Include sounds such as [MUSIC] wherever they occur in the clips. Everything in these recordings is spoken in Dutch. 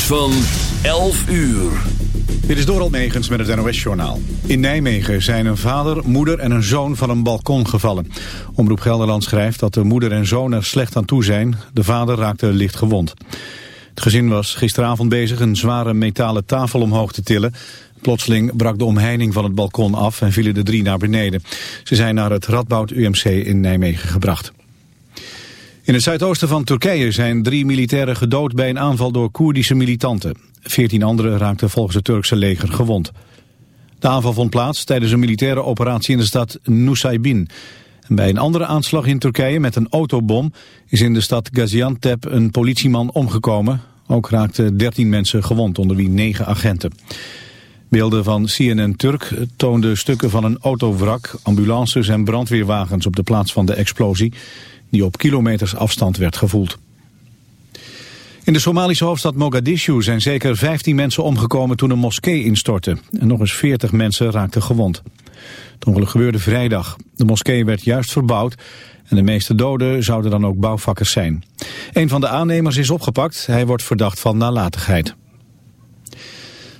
Van 11 uur. Dit is Doral Megens met het NOS-journaal. In Nijmegen zijn een vader, moeder en een zoon van een balkon gevallen. Omroep Gelderland schrijft dat de moeder en zoon er slecht aan toe zijn. De vader raakte licht gewond. Het gezin was gisteravond bezig een zware metalen tafel omhoog te tillen. Plotseling brak de omheining van het balkon af en vielen de drie naar beneden. Ze zijn naar het Radboud UMC in Nijmegen gebracht. In het zuidoosten van Turkije zijn drie militairen gedood bij een aanval door Koerdische militanten. Veertien anderen raakten volgens het Turkse leger gewond. De aanval vond plaats tijdens een militaire operatie in de stad Nusaybin. Bij een andere aanslag in Turkije met een autobom is in de stad Gaziantep een politieman omgekomen. Ook raakten 13 mensen gewond, onder wie 9 agenten. Beelden van CNN Turk toonden stukken van een autowrak, ambulances en brandweerwagens op de plaats van de explosie die op kilometers afstand werd gevoeld. In de Somalische hoofdstad Mogadishu zijn zeker 15 mensen omgekomen toen een moskee instortte. En nog eens 40 mensen raakten gewond. Het ongeluk gebeurde vrijdag. De moskee werd juist verbouwd en de meeste doden zouden dan ook bouwvakkers zijn. Een van de aannemers is opgepakt. Hij wordt verdacht van nalatigheid.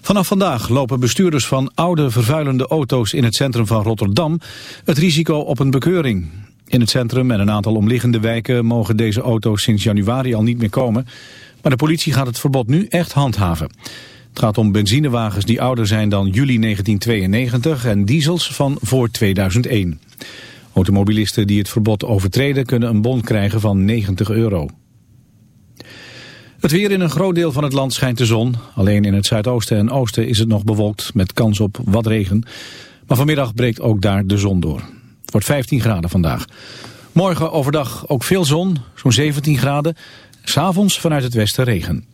Vanaf vandaag lopen bestuurders van oude vervuilende auto's in het centrum van Rotterdam het risico op een bekeuring. In het centrum en een aantal omliggende wijken mogen deze auto's sinds januari al niet meer komen. Maar de politie gaat het verbod nu echt handhaven. Het gaat om benzinewagens die ouder zijn dan juli 1992 en diesels van voor 2001. Automobilisten die het verbod overtreden kunnen een bon krijgen van 90 euro. Het weer in een groot deel van het land schijnt de zon. Alleen in het zuidoosten en oosten is het nog bewolkt met kans op wat regen. Maar vanmiddag breekt ook daar de zon door. Het wordt 15 graden vandaag. Morgen overdag ook veel zon, zo'n 17 graden. S'avonds vanuit het westen regen.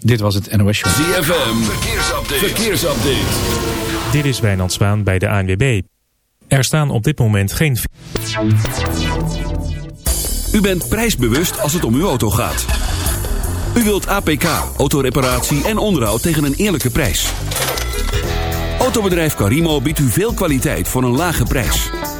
Dit was het NOS Show. ZFM, verkeersupdate. verkeersupdate. Dit is Wijnand Zwaan bij de ANWB. Er staan op dit moment geen... U bent prijsbewust als het om uw auto gaat. U wilt APK, autoreparatie en onderhoud tegen een eerlijke prijs. Autobedrijf Carimo biedt u veel kwaliteit voor een lage prijs.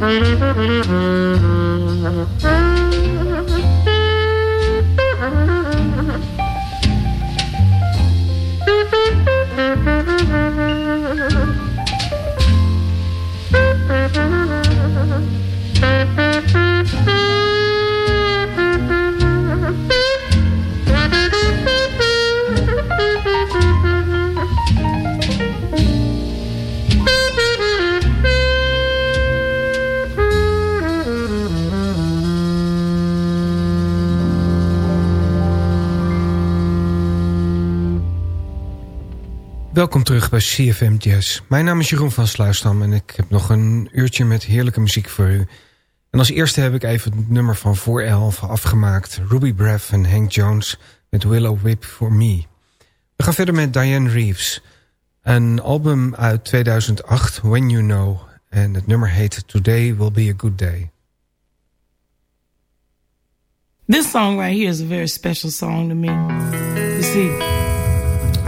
Thank [LAUGHS] you. Welkom terug bij CFM Jazz. Mijn naam is Jeroen van Sluisdam en ik heb nog een uurtje met heerlijke muziek voor u. En als eerste heb ik even het nummer van voor elf afgemaakt. Ruby Breath en Hank Jones met Willow Whip For Me. We gaan verder met Diane Reeves. Een album uit 2008, When You Know. En het nummer heet Today Will Be A Good Day. This song right here is a very special song to me. You see...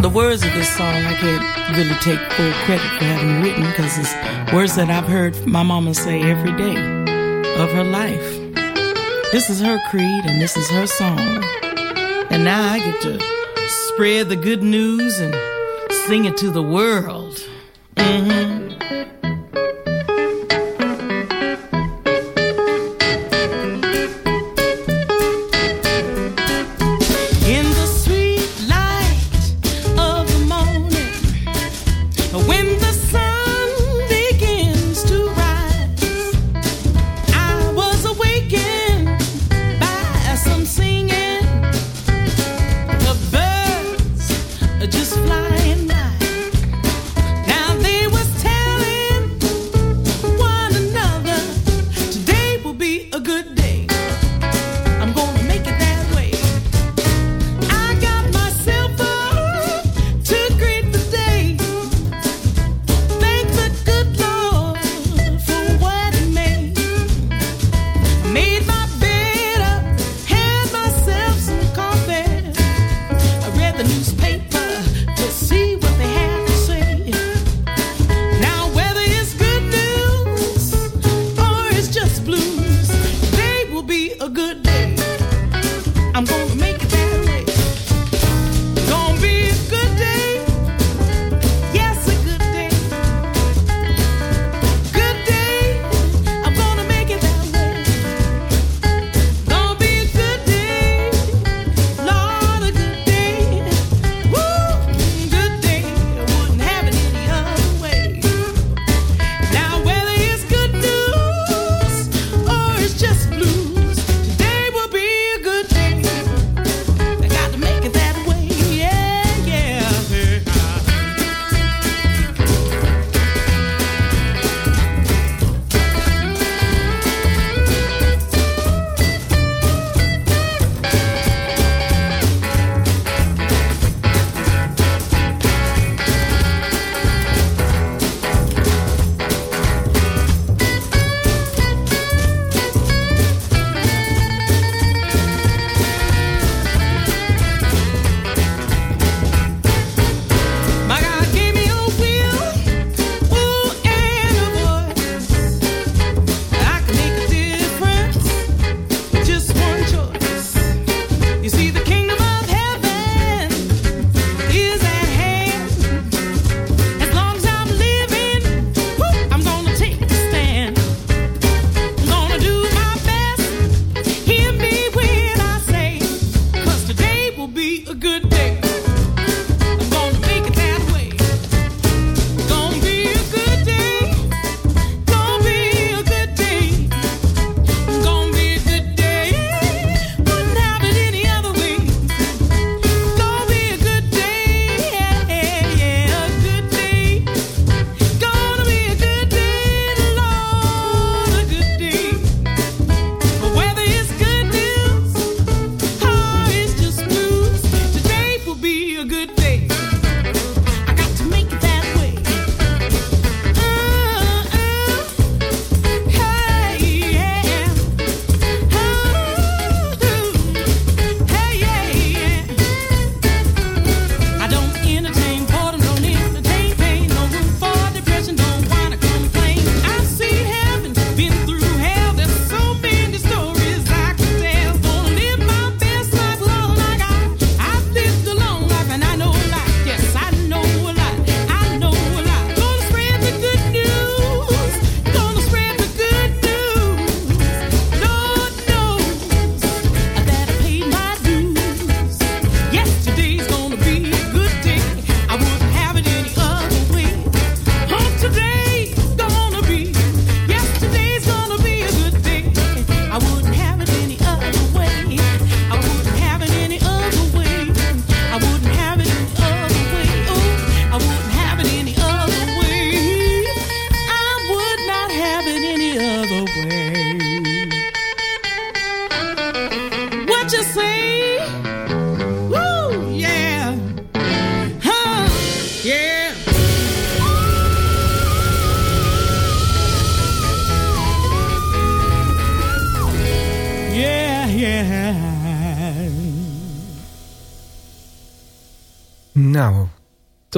the words of this song I can't really take full credit for having written because it's words that I've heard my mama say every day of her life. This is her creed and this is her song. And now I get to spread the good news and sing it to the world. Mm-hmm.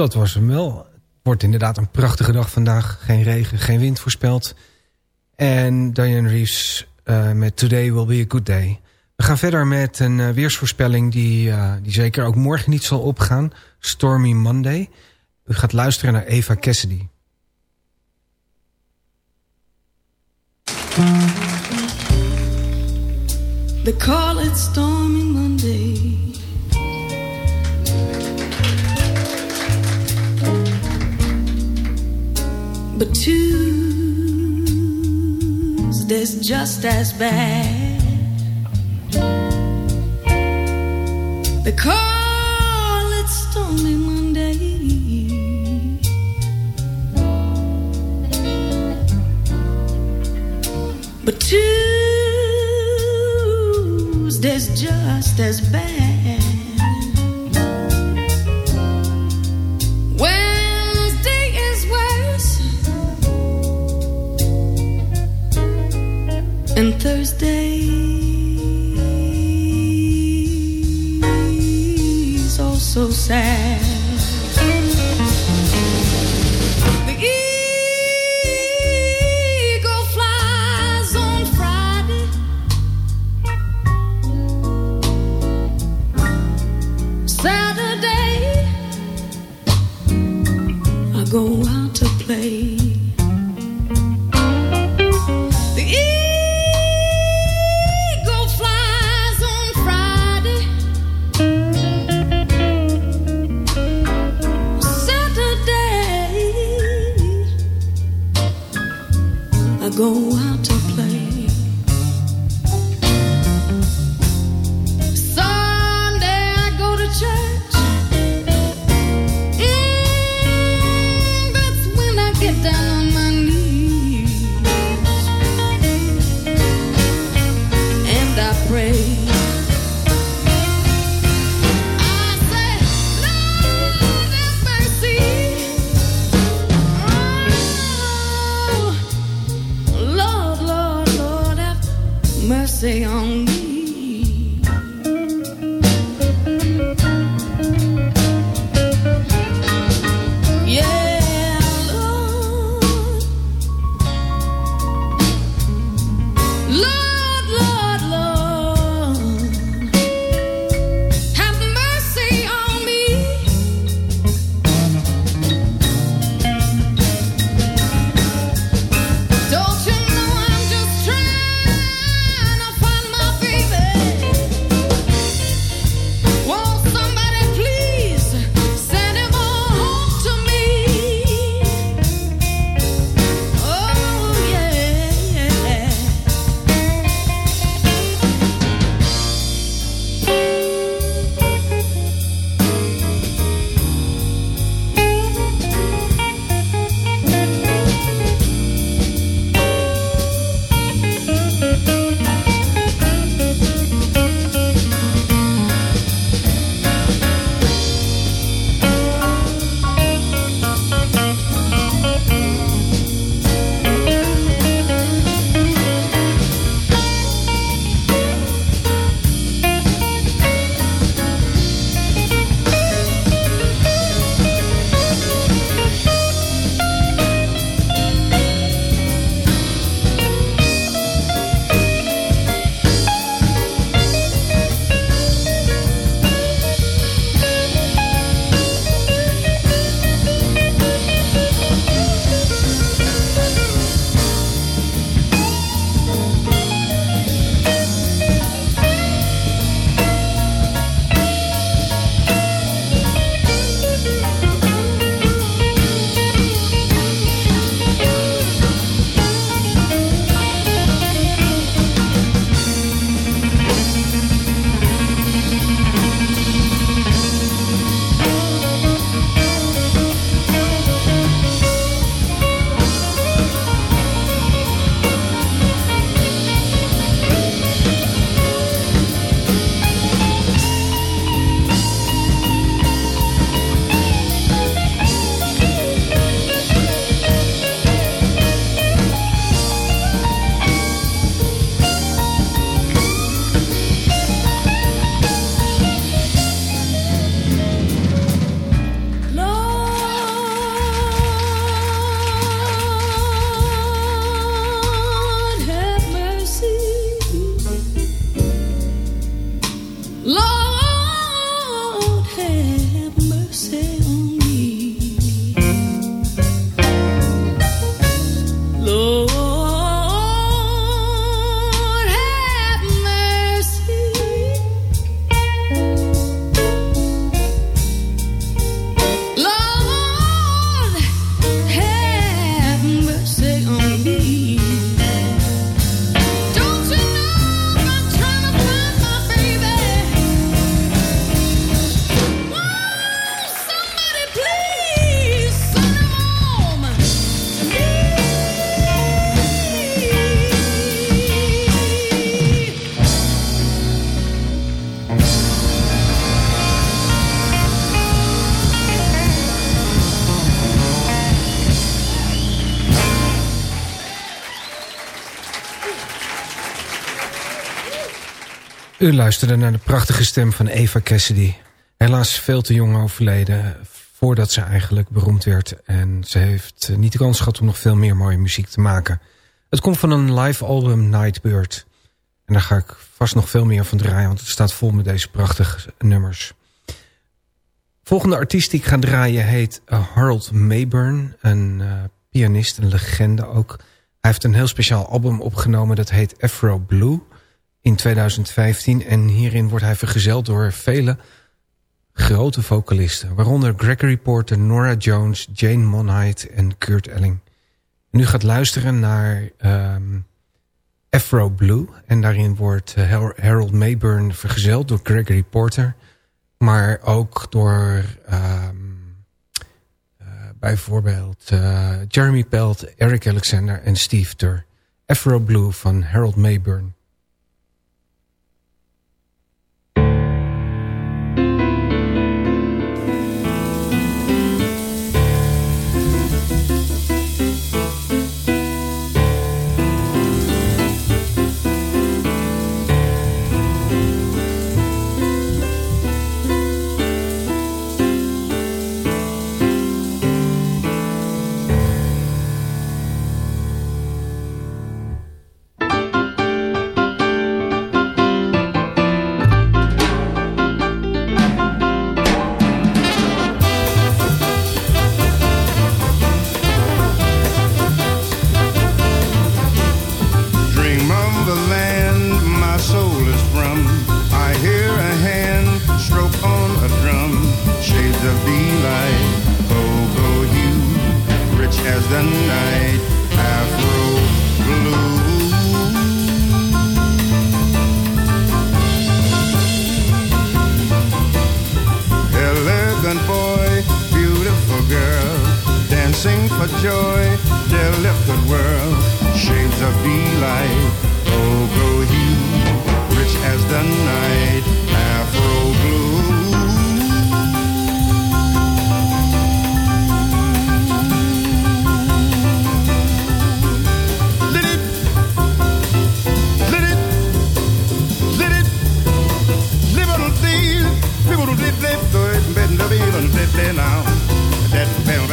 dat was hem wel. Het wordt inderdaad een prachtige dag vandaag. Geen regen, geen wind voorspeld. En Diane Reeves eh, met Today Will Be A Good Day. We gaan verder met een eh, weersvoorspelling die, eh, die zeker ook morgen niet zal opgaan. Stormy Monday. U gaat luisteren naar Eva Cassidy. The call it stormy Monday. But Tuesday's just as bad. They call it Stormy Monday. But Tuesday's just as bad. and Thursdays, oh so sad. U luisterde naar de prachtige stem van Eva Cassidy. Helaas veel te jong overleden voordat ze eigenlijk beroemd werd. En ze heeft niet de kans gehad om nog veel meer mooie muziek te maken. Het komt van een live album Nightbird. En daar ga ik vast nog veel meer van draaien, want het staat vol met deze prachtige nummers. Volgende artiest die ik ga draaien heet uh, Harold Mayburn. Een uh, pianist, een legende ook. Hij heeft een heel speciaal album opgenomen dat heet Afro Blue in 2015. En hierin wordt hij vergezeld door vele grote vocalisten. Waaronder Gregory Porter, Nora Jones, Jane Monheit en Kurt Elling. En u gaat luisteren naar um, Afro Blue. En daarin wordt uh, Harold Mayburn vergezeld door Gregory Porter. Maar ook door um, uh, bijvoorbeeld uh, Jeremy Pelt, Eric Alexander en Steve Turr. Afro Blue van Harold Mayburn.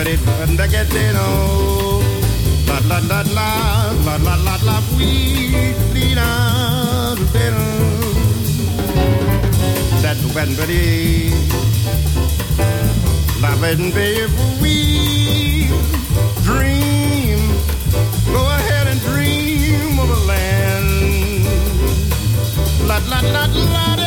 it and I get it on. La la la la la la la la we need a. That when ready, la when baby we dream. Go ahead and dream of a land. La la la la. la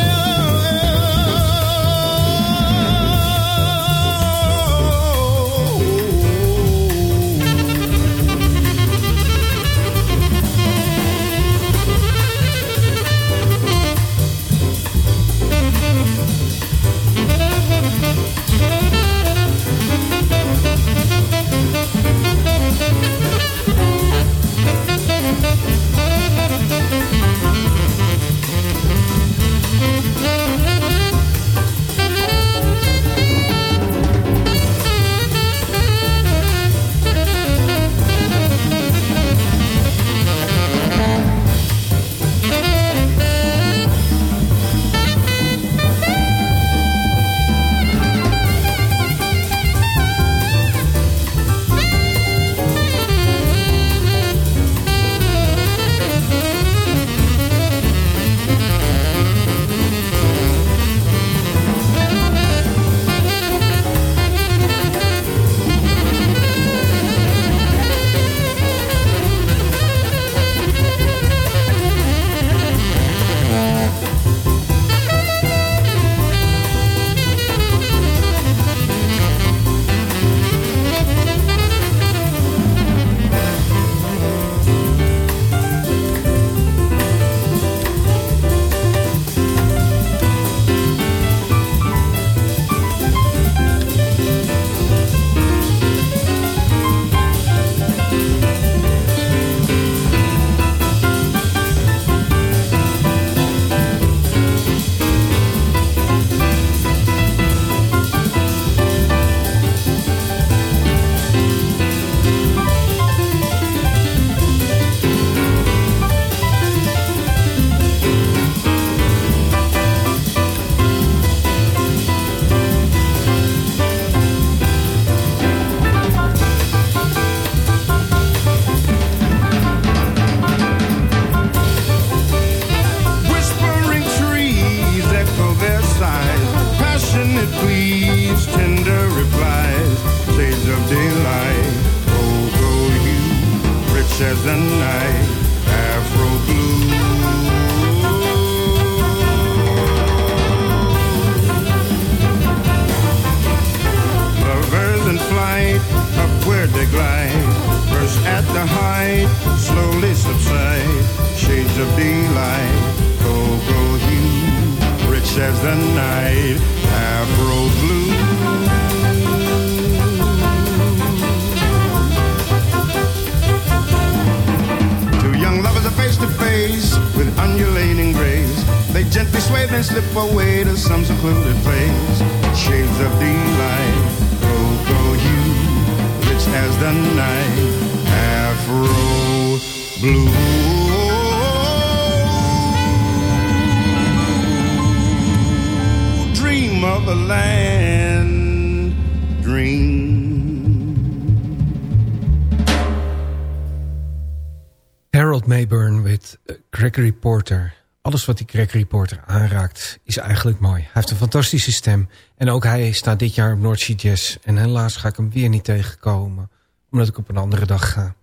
Harold Mayburn with eh, Gregory Porter. Alles wat die Gregory Porter aanraakt is eigenlijk mooi. Hij heeft een fantastische stem. En ook hij staat dit jaar op North Sea Jazz. En helaas ga ik hem weer niet tegenkomen. Omdat ik op een andere dag ga.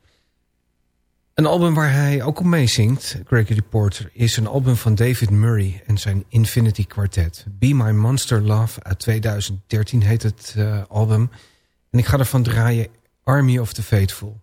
Een album waar hij ook op meezingt, Gregory Porter, is een album van David Murray en zijn Infinity Quartet. Be My Monster Love uit 2013 heet het eh, album. En ik ga ervan draaien Army of the Faithful.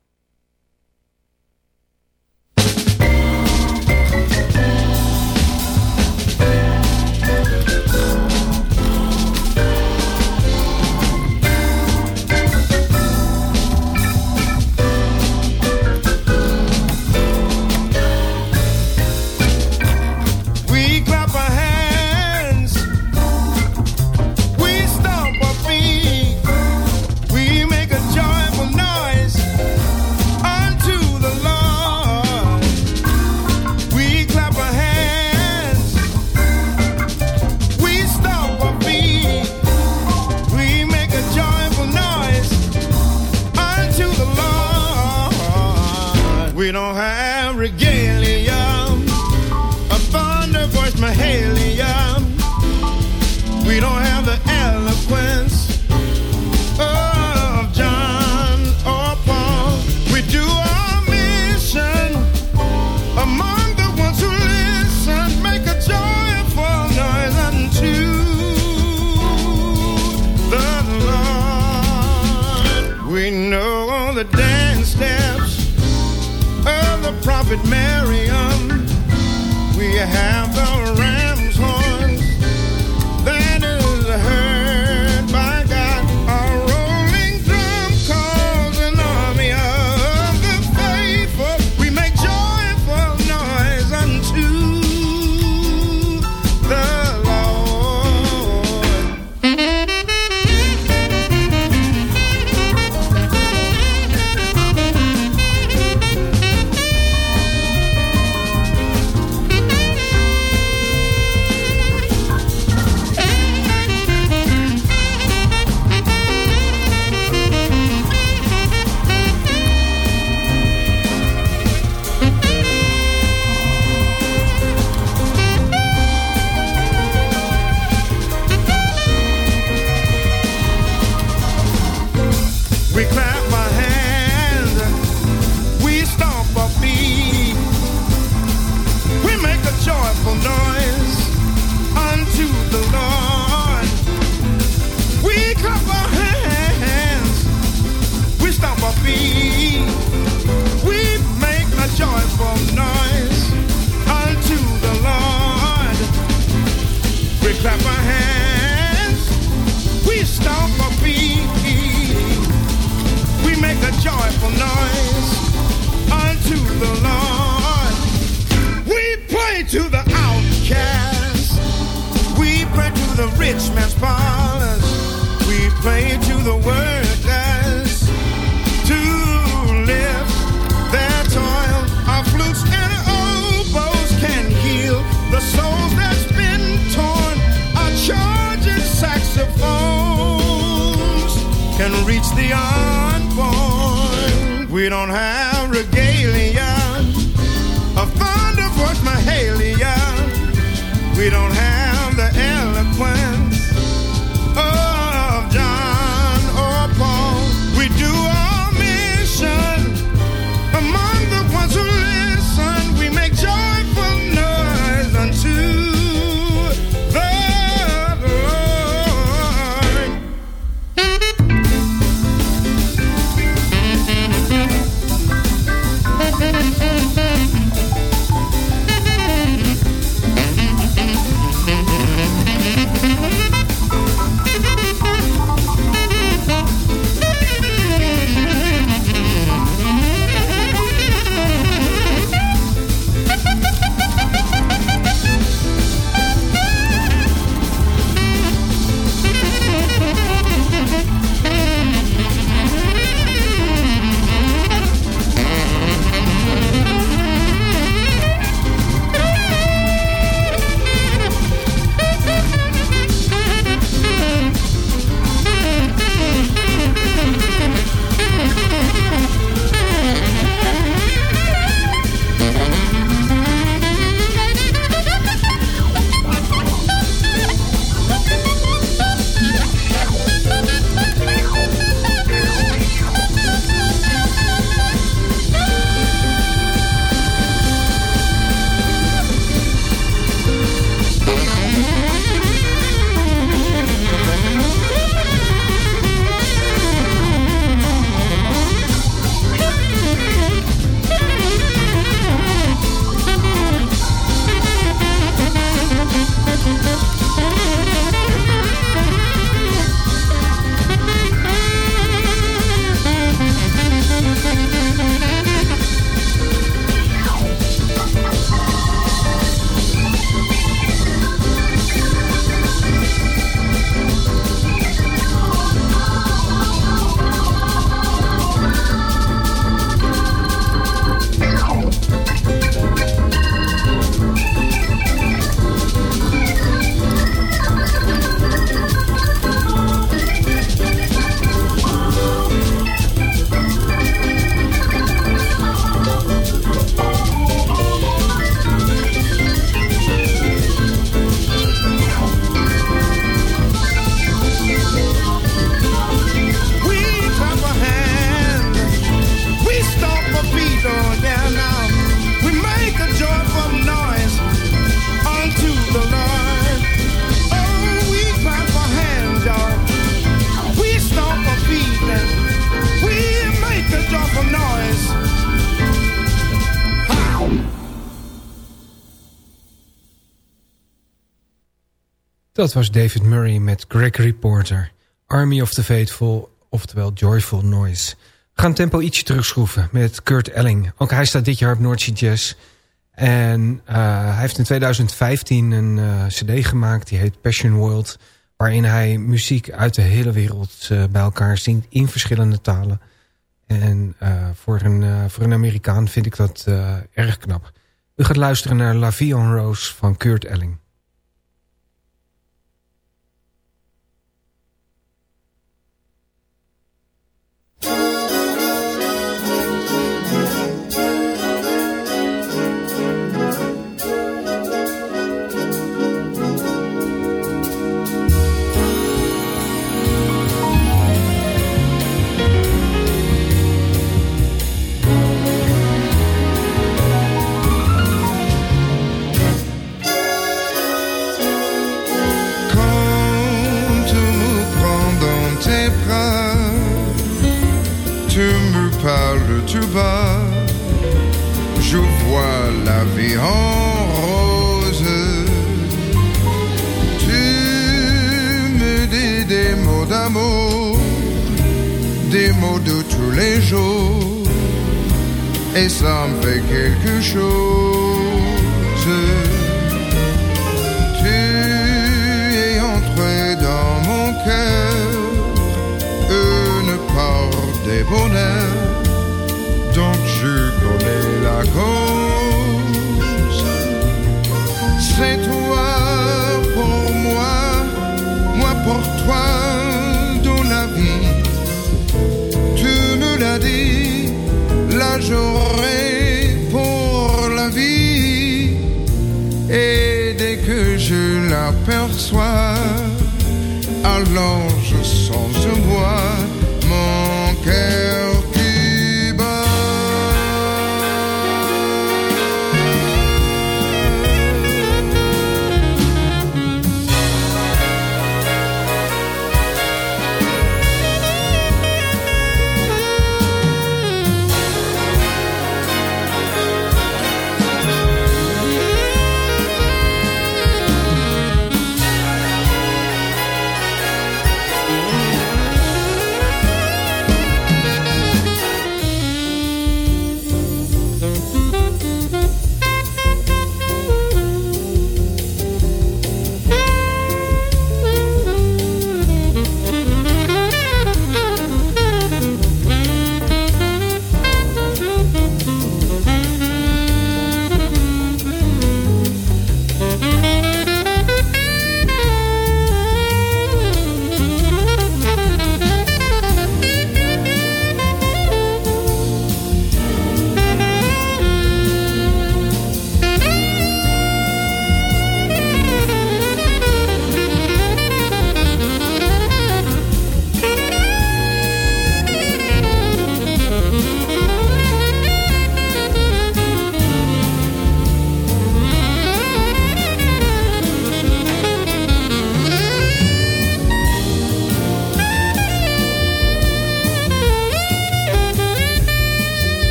you have reach the unborn. We don't have regalia, a thunder of my halia. We don't Dat was David Murray met Gregory Porter. Army of the Faithful, oftewel Joyful Noise. We gaan tempo ietsje terugschroeven met Kurt Elling. Ook hij staat dit jaar op Noordzee Jazz. En uh, hij heeft in 2015 een uh, cd gemaakt, die heet Passion World... waarin hij muziek uit de hele wereld uh, bij elkaar zingt in verschillende talen. En voor, een, voor een Amerikaan vind ik dat erg knap. U gaat luisteren naar La Vie en Rose van Kurt Elling.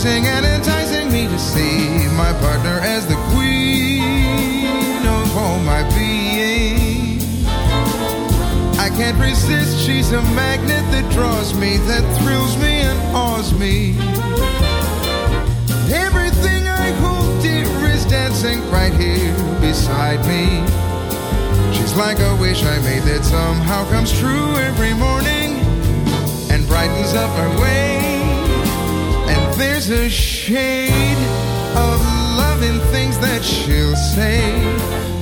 surprising and enticing me to see my partner as the queen of all my being. I can't resist, she's a magnet that draws me, that thrills me and awes me. Everything I hold dear is dancing right here beside me. She's like a wish I made that somehow comes true every morning and brightens up my way say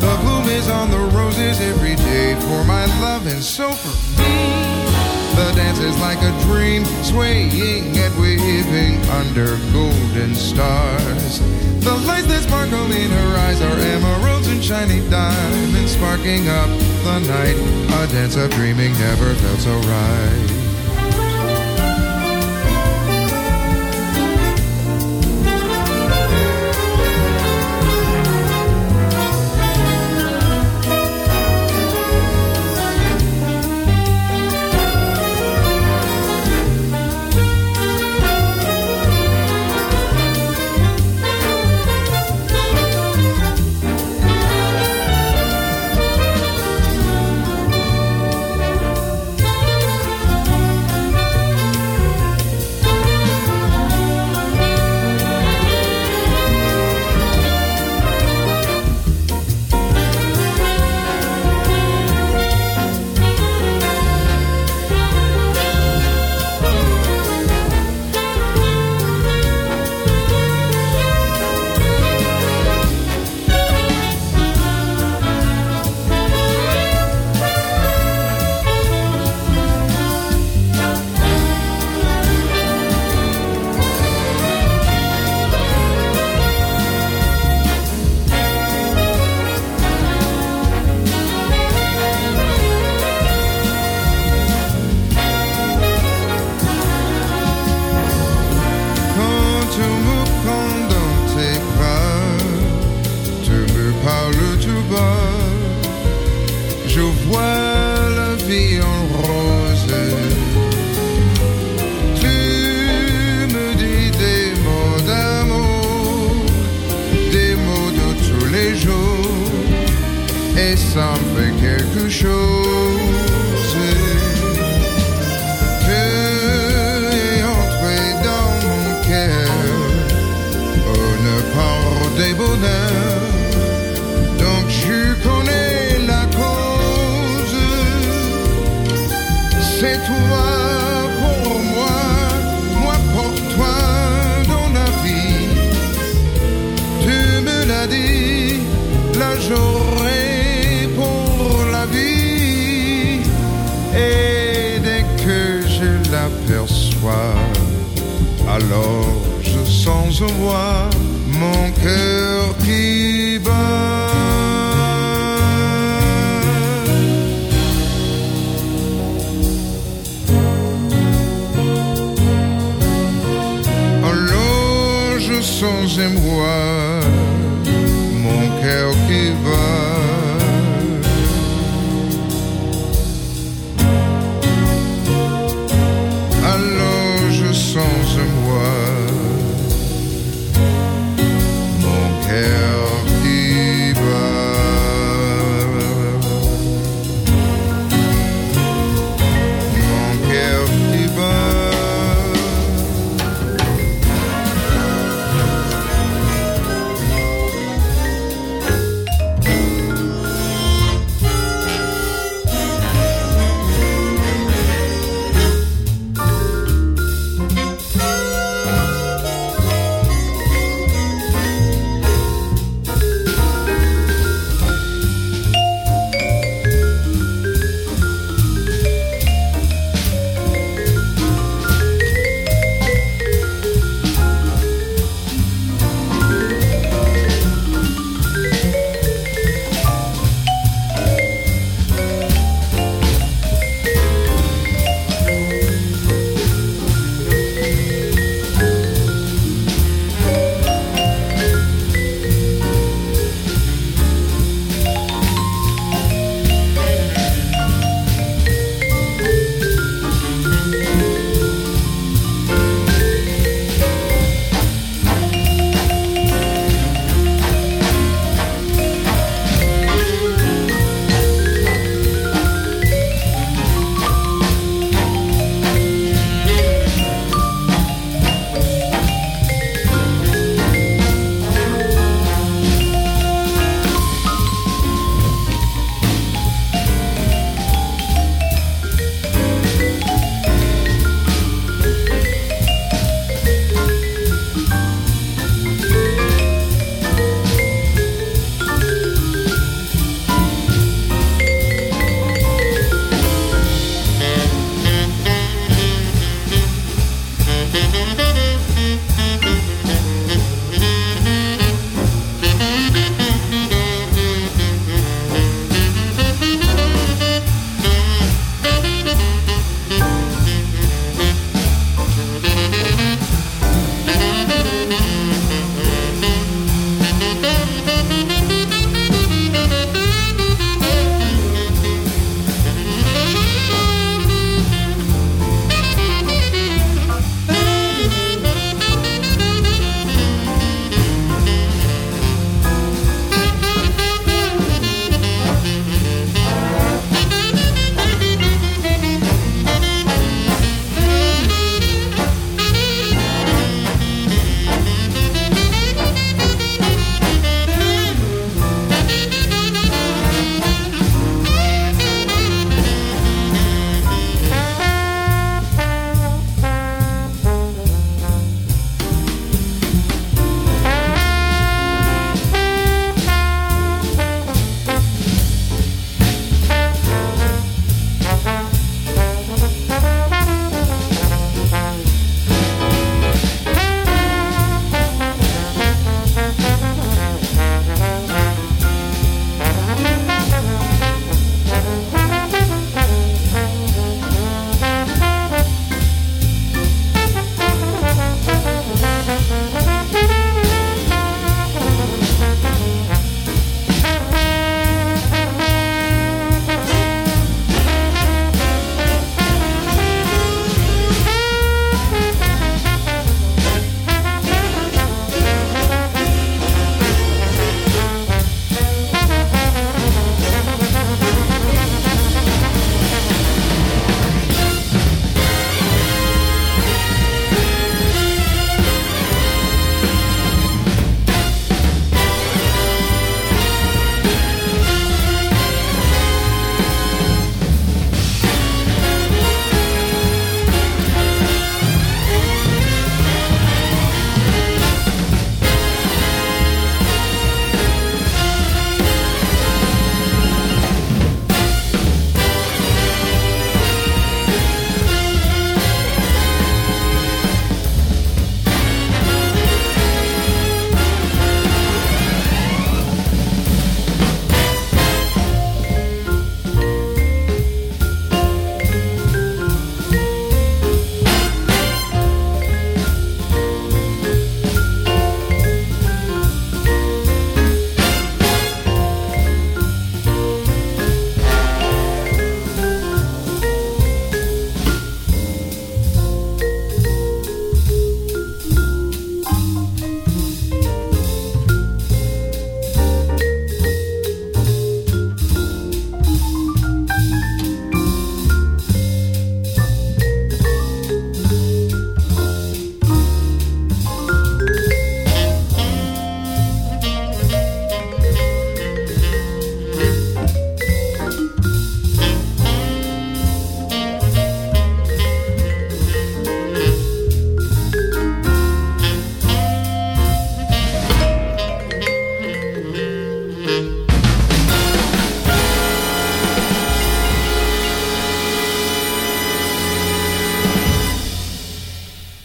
the bloom is on the roses every day for my love and so for me. The dance is like a dream, swaying and waving under golden stars. The lights that sparkle in her eyes are emeralds and shiny diamonds, sparking up the night. A dance of dreaming never felt so right.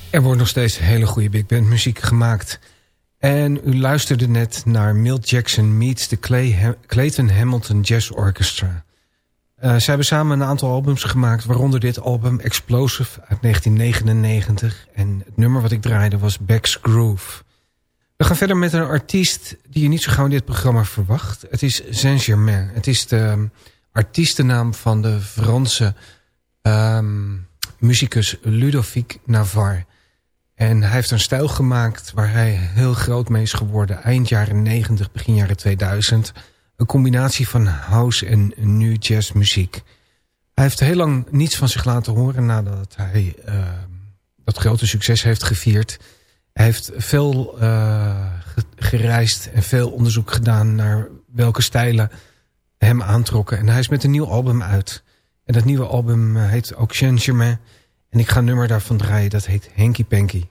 Er wordt nog steeds hele goede big band muziek gemaakt. En u luisterde net naar Milt Jackson meets de Clay Clayton Hamilton Jazz Orchestra. Uh, ze hebben samen een aantal albums gemaakt, waaronder dit album Explosive uit 1999. En het nummer wat ik draaide was Beck's Groove. We gaan verder met een artiest die je niet zo gauw in dit programma verwacht. Het is Saint-Germain. Het is de artiestennaam van de Franse um, muzikus Ludovic Navarre. En hij heeft een stijl gemaakt waar hij heel groot mee is geworden. Eind jaren 90, begin jaren 2000. Een combinatie van house en nu jazzmuziek. Hij heeft heel lang niets van zich laten horen nadat hij uh, dat grote succes heeft gevierd. Hij heeft veel uh, gereisd en veel onderzoek gedaan naar welke stijlen hem aantrokken. En hij is met een nieuw album uit. En dat nieuwe album eh, heet ook Saint. En ik ga nummer daarvan draaien, dat heet Henky Panky.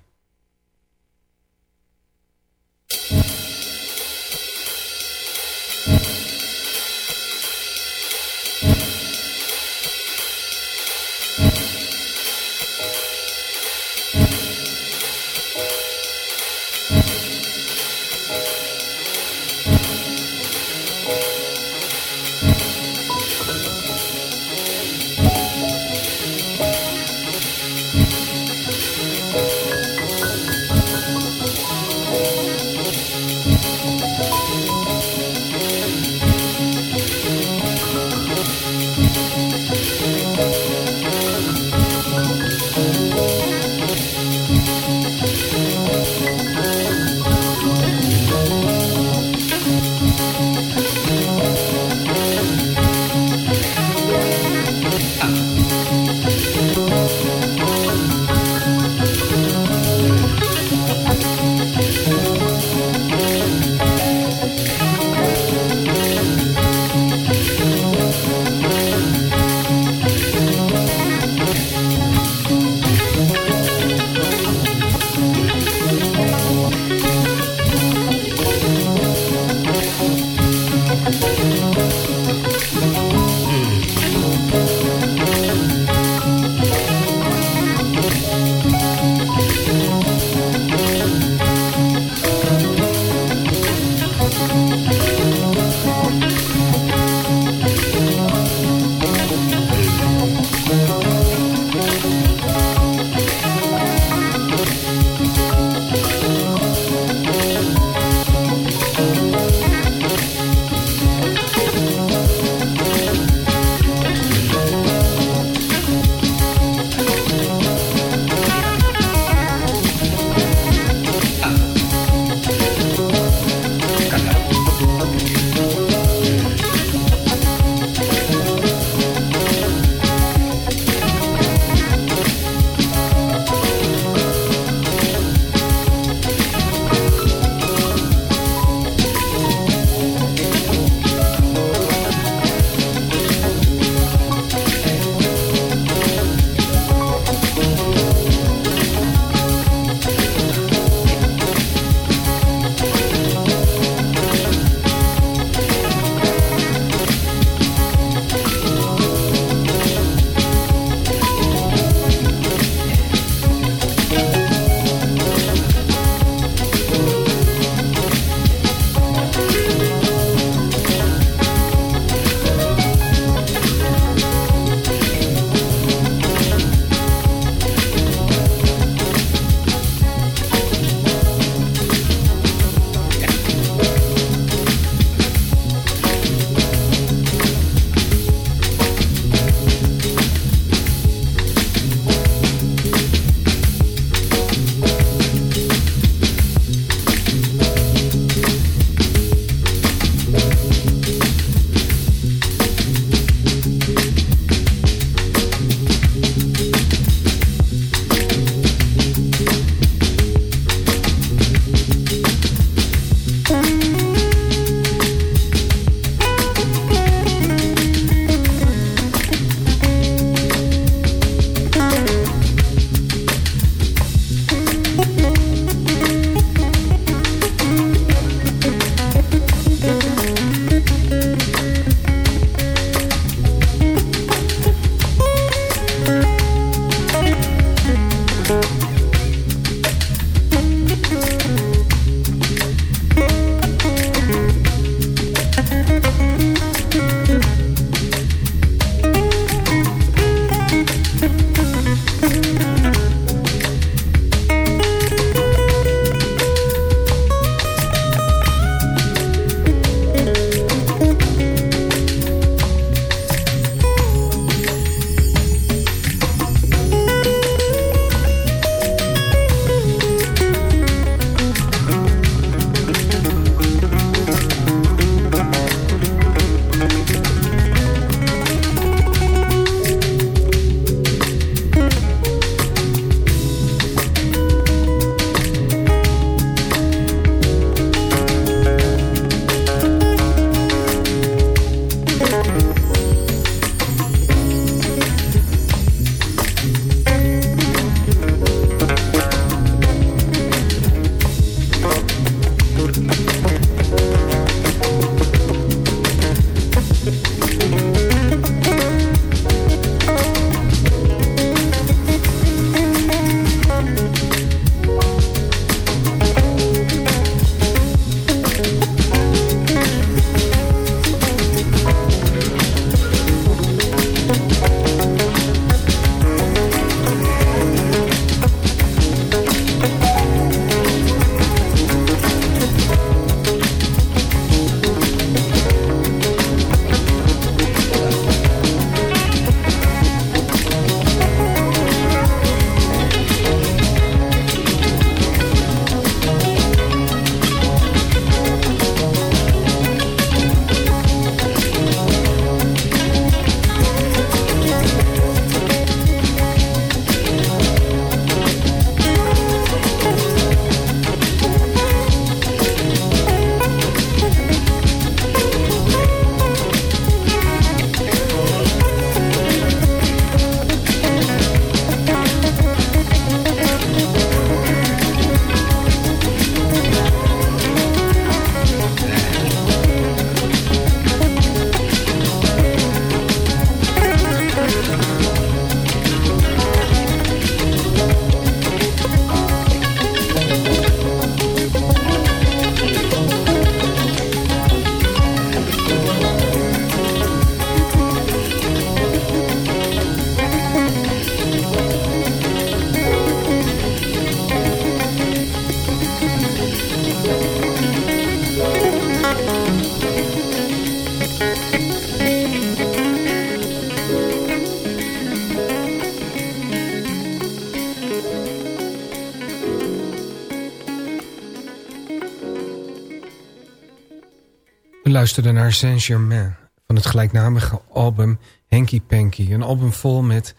Luisterde naar Saint-Germain van het gelijknamige album Hanky Panky. Een album vol met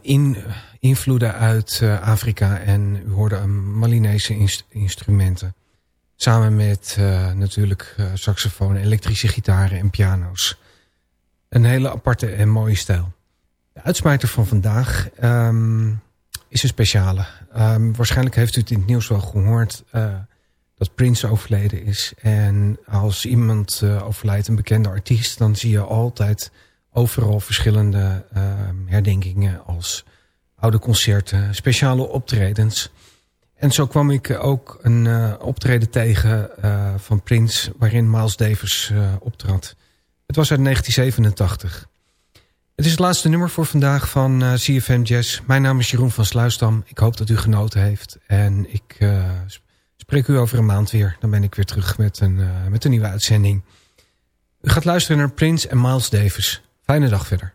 in, invloeden uit uh, Afrika en u hoorde Malinese inst instrumenten. Samen met uh, natuurlijk saxofoon, elektrische gitaren en piano's. Een hele aparte en mooie stijl. De uitsmijter van vandaag um, is een speciale. Um, waarschijnlijk heeft u het in het nieuws wel gehoord dat Prince overleden is. En als iemand uh, overlijdt, een bekende artiest... dan zie je altijd overal verschillende uh, herdenkingen... als oude concerten, speciale optredens. En zo kwam ik ook een uh, optreden tegen van Prince... waarin Miles Davis optrad. Het was uit 1987. Het is het laatste nummer voor vandaag van CFM Jazz. Mijn naam is Jeroen van Sluisdam. Ik hoop dat u genoten heeft. En ik spreek u over een maand weer. Dan ben ik weer terug met een, uh, met een nieuwe uitzending. U gaat luisteren naar Prince en Miles Davis. Fijne dag verder.